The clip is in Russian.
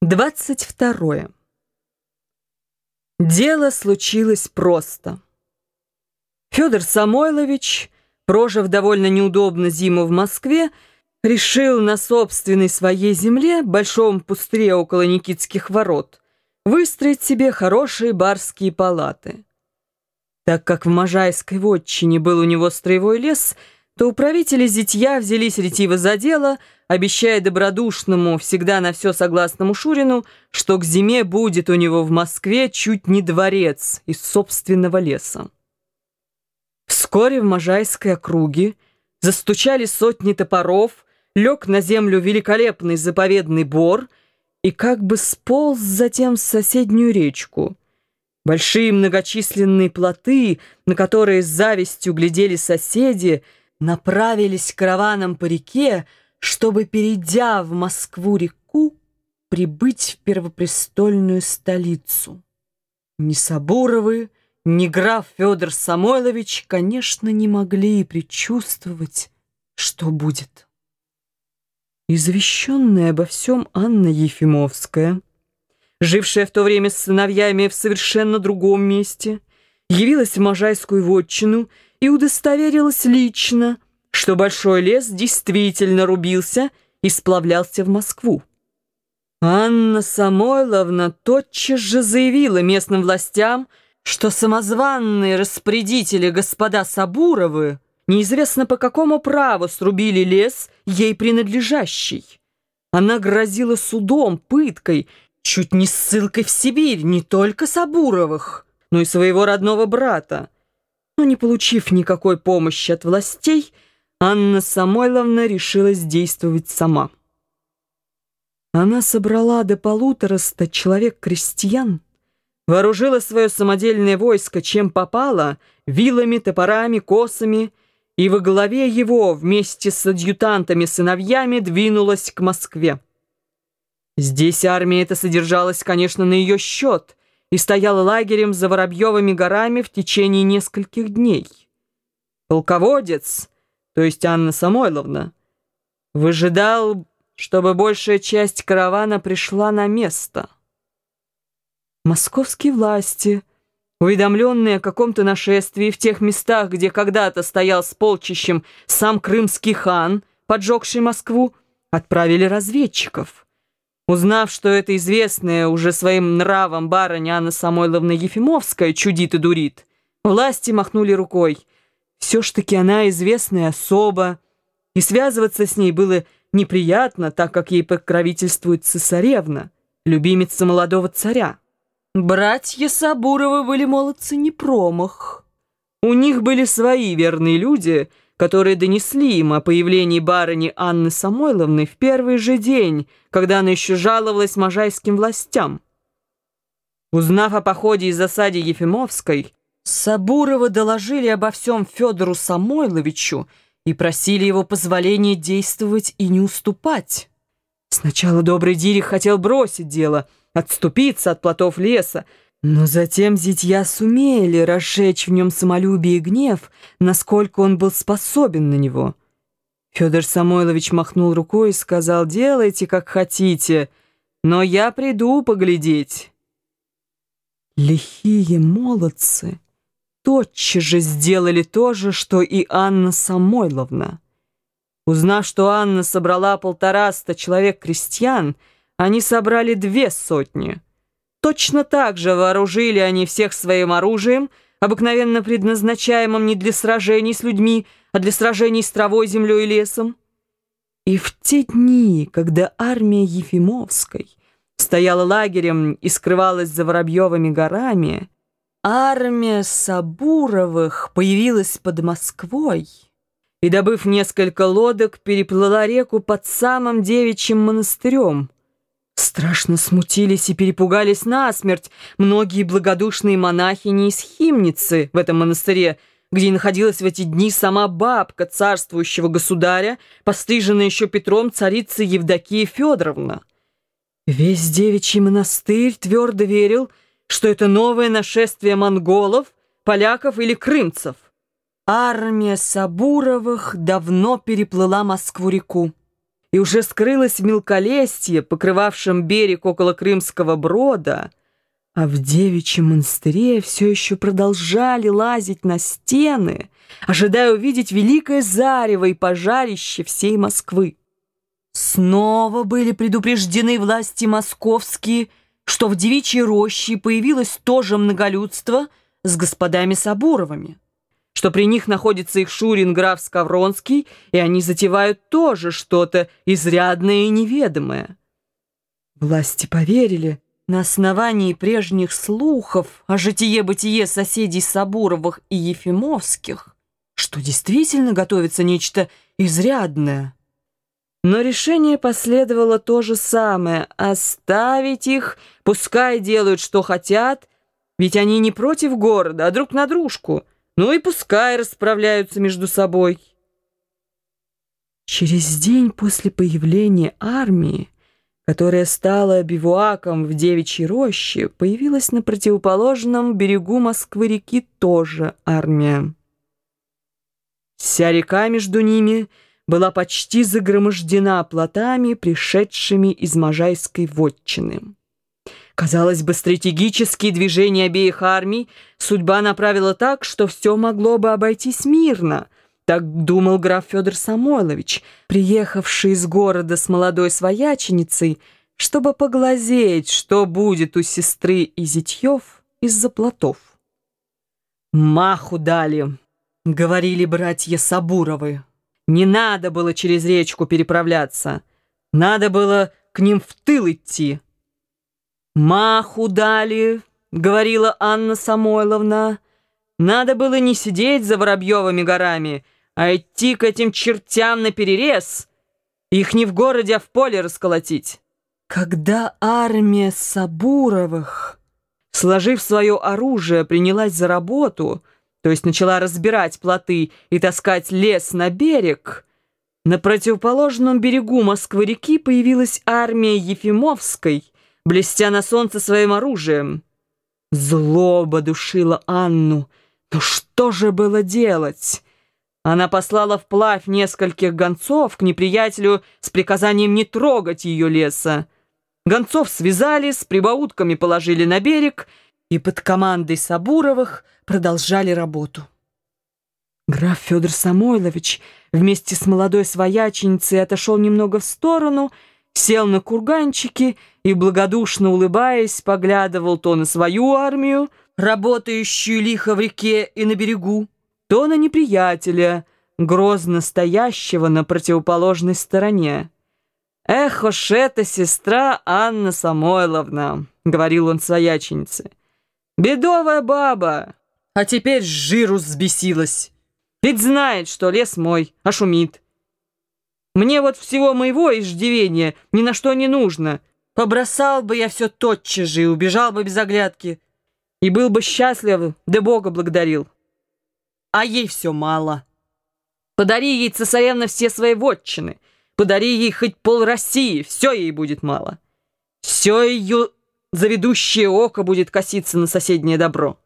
22. Дело случилось просто. Федор Самойлович, прожив довольно неудобно зиму в Москве, решил на собственной своей земле, большом пустыре около Никитских ворот, выстроить себе хорошие барские палаты. Так как в Можайской вотчине был у него строевой лес, то управители зятья взялись ретиво за дело – обещая добродушному, всегда на все согласному Шурину, что к зиме будет у него в Москве чуть не дворец из собственного леса. Вскоре в Можайской округе застучали сотни топоров, лег на землю великолепный заповедный бор и как бы сполз затем в соседнюю речку. Большие многочисленные плоты, на которые с завистью глядели соседи, направились караваном по реке, чтобы, перейдя в Москву-реку, прибыть в первопрестольную столицу. Ни Сабуровы, ни граф Федор Самойлович, конечно, не могли предчувствовать, что будет. Извещенная обо всем Анна Ефимовская, жившая в то время с сыновьями в совершенно другом месте, явилась в Можайскую вотчину и удостоверилась лично, что Большой лес действительно рубился и сплавлялся в Москву. Анна Самойловна тотчас же заявила местным властям, что самозванные распорядители господа Сабуровы неизвестно по какому праву срубили лес, ей принадлежащий. Она грозила судом, пыткой, чуть не ссылкой в Сибирь не только Сабуровых, но и своего родного брата. Но не получив никакой помощи от властей, Анна Самойловна решилась действовать сама. Она собрала до полутораста человек-крестьян, вооружила свое самодельное войско, чем попало, вилами, топорами, косами, и во главе его вместе с адъютантами-сыновьями двинулась к Москве. Здесь армия эта содержалась, конечно, на ее счет и стояла лагерем за Воробьевыми горами в течение нескольких дней. Полководец — то есть Анна Самойловна, выжидал, чтобы большая часть каравана пришла на место. Московские власти, уведомленные о каком-то нашествии в тех местах, где когда-то стоял с полчищем сам крымский хан, поджегший Москву, отправили разведчиков. Узнав, что это известная уже своим нравом барыня Анна Самойловна Ефимовская чудит и дурит, власти махнули рукой — все ж таки она известная особа, и связываться с ней было неприятно, так как ей покровительствует цесаревна, любимица молодого царя. Братья Сабуровы были молодцы не промах. У них были свои верные люди, которые донесли им о появлении барыни Анны Самойловны в первый же день, когда она еще жаловалась можайским властям. Узнав о походе и засаде Ефимовской, Сабурова доложили обо всем Федору Самойловичу и просили его позволения действовать и не уступать. Сначала добрый Дирих хотел бросить дело, отступиться от плотов леса, но затем зятья сумели расшечь в нем самолюбие и гнев, насколько он был способен на него. Федор Самойлович махнул рукой и сказал, «Делайте, как хотите, но я приду поглядеть». Лихие молодцы! Тотчас же сделали то же, что и Анна Самойловна. Узнав, что Анна собрала полтораста человек-крестьян, они собрали две сотни. Точно так же вооружили они всех своим оружием, обыкновенно предназначаемым не для сражений с людьми, а для сражений с травой, землей и лесом. И в те дни, когда армия Ефимовской стояла лагерем и скрывалась за Воробьевыми горами, Армия Сабуровых появилась под Москвой и, добыв несколько лодок, переплыла реку под самым девичьим монастырем. Страшно смутились и перепугались насмерть многие благодушные монахини из Химницы в этом монастыре, где находилась в эти дни сама бабка царствующего государя, постриженная еще Петром царица Евдокия Федоровна. Весь девичий монастырь твердо верил, что это новое нашествие монголов, поляков или крымцев. Армия Сабуровых давно переплыла Москву-реку. и уже скрылась в мелколесье, покрывавшем берег около Крымского брода, а в девичьем монастыре все еще продолжали лазить на стены, ожидая увидеть великое зарево и пожарище всей Москвы. Снова были предупреждены власти московские, что в девичьей роще появилось тоже многолюдство с господами Сабуровыми что при них находится их Шурин граф Скавронский, и они затевают тоже что-то изрядное и неведомое. Власти поверили на основании прежних слухов о житие-бытие соседей Сабуровых и Ефимовских, что действительно готовится нечто изрядное. Но решение последовало то же самое — оставить их, пускай делают, что хотят, ведь они не против города, а друг на дружку — ну и пускай расправляются между собой. Через день после появления армии, которая стала бивуаком в Девичьей роще, появилась на противоположном берегу Москвы-реки тоже армия. Вся река между ними была почти загромождена плотами, пришедшими из Можайской вотчины. Казалось бы, стратегические движения обеих армий судьба направила так, что все могло бы обойтись мирно. Так думал граф Федор Самойлович, приехавший из города с молодой свояченицей, чтобы поглазеть, что будет у сестры и зятьев из-за плотов. «Маху дали», — говорили братья Сабуровы. «Не надо было через речку переправляться. Надо было к ним в тыл идти». «Маху дали», — говорила Анна Самойловна. «Надо было не сидеть за Воробьевыми горами, а идти к этим чертям на перерез. Их не в городе, а в поле расколотить». Когда армия Сабуровых, сложив свое оружие, принялась за работу, то есть начала разбирать плоты и таскать лес на берег, на противоположном берегу Москвы-реки появилась армия Ефимовской — блестя на солнце своим оружием. Злоба душила Анну. Но что же было делать? Она послала вплавь нескольких гонцов к неприятелю с приказанием не трогать ее леса. Гонцов связали, с прибаутками положили на берег и под командой Сабуровых продолжали работу. Граф Федор Самойлович вместе с молодой свояченицей отошел немного в сторону сел на курганчики и, благодушно улыбаясь, поглядывал то на свою армию, работающую лихо в реке и на берегу, то на неприятеля, грозно стоящего на противоположной стороне. «Эх уж эта сестра Анна Самойловна!» — говорил он свояченице. «Бедовая баба! А теперь жиру взбесилась! Ведь знает, что лес мой, а шумит!» Мне вот всего моего иждивения ни на что не нужно. Побросал бы я все тотчас же и убежал бы без оглядки. И был бы счастлив, да Бога благодарил. А ей все мало. Подари ей, цесаревна, все свои вотчины. Подари ей хоть пол России, все ей будет мало. Все ее заведущее око будет коситься на соседнее добро.